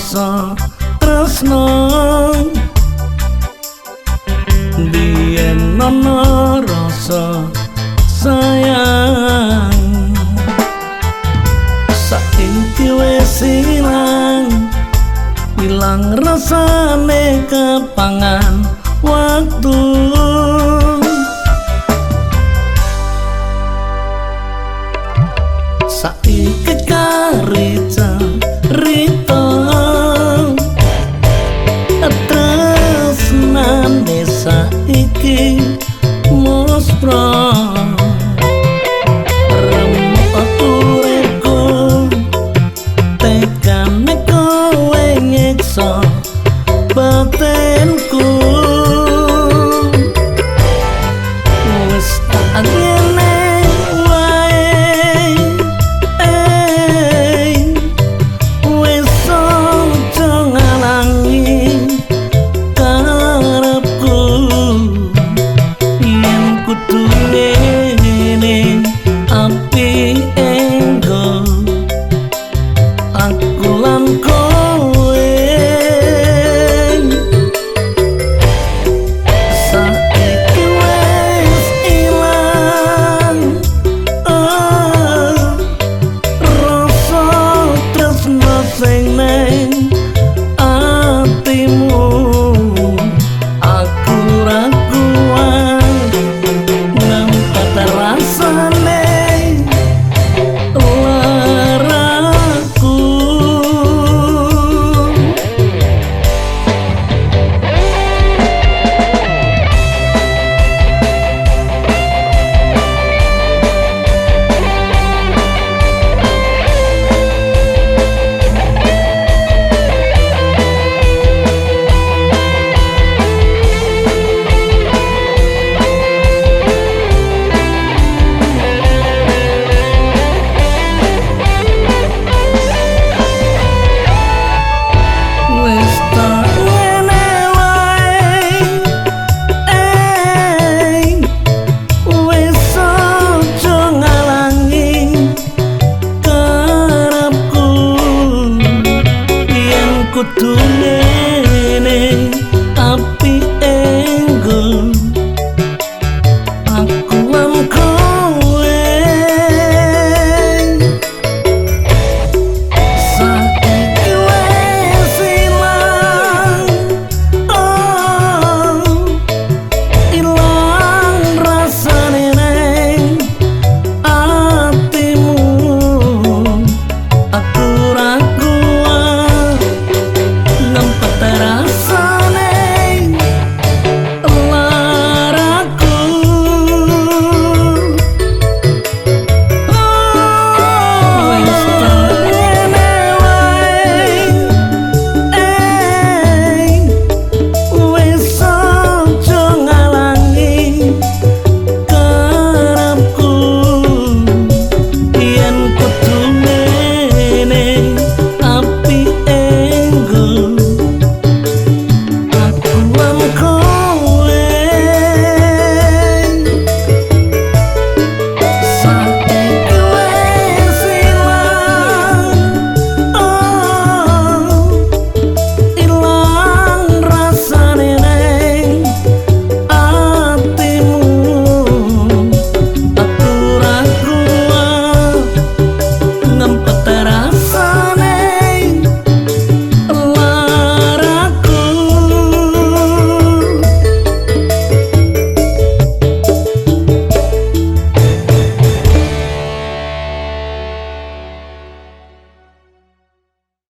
rasa tresno. Biyen ana rasa sayang. Saiki wis ilang ilang rasane kepangan waktu cutume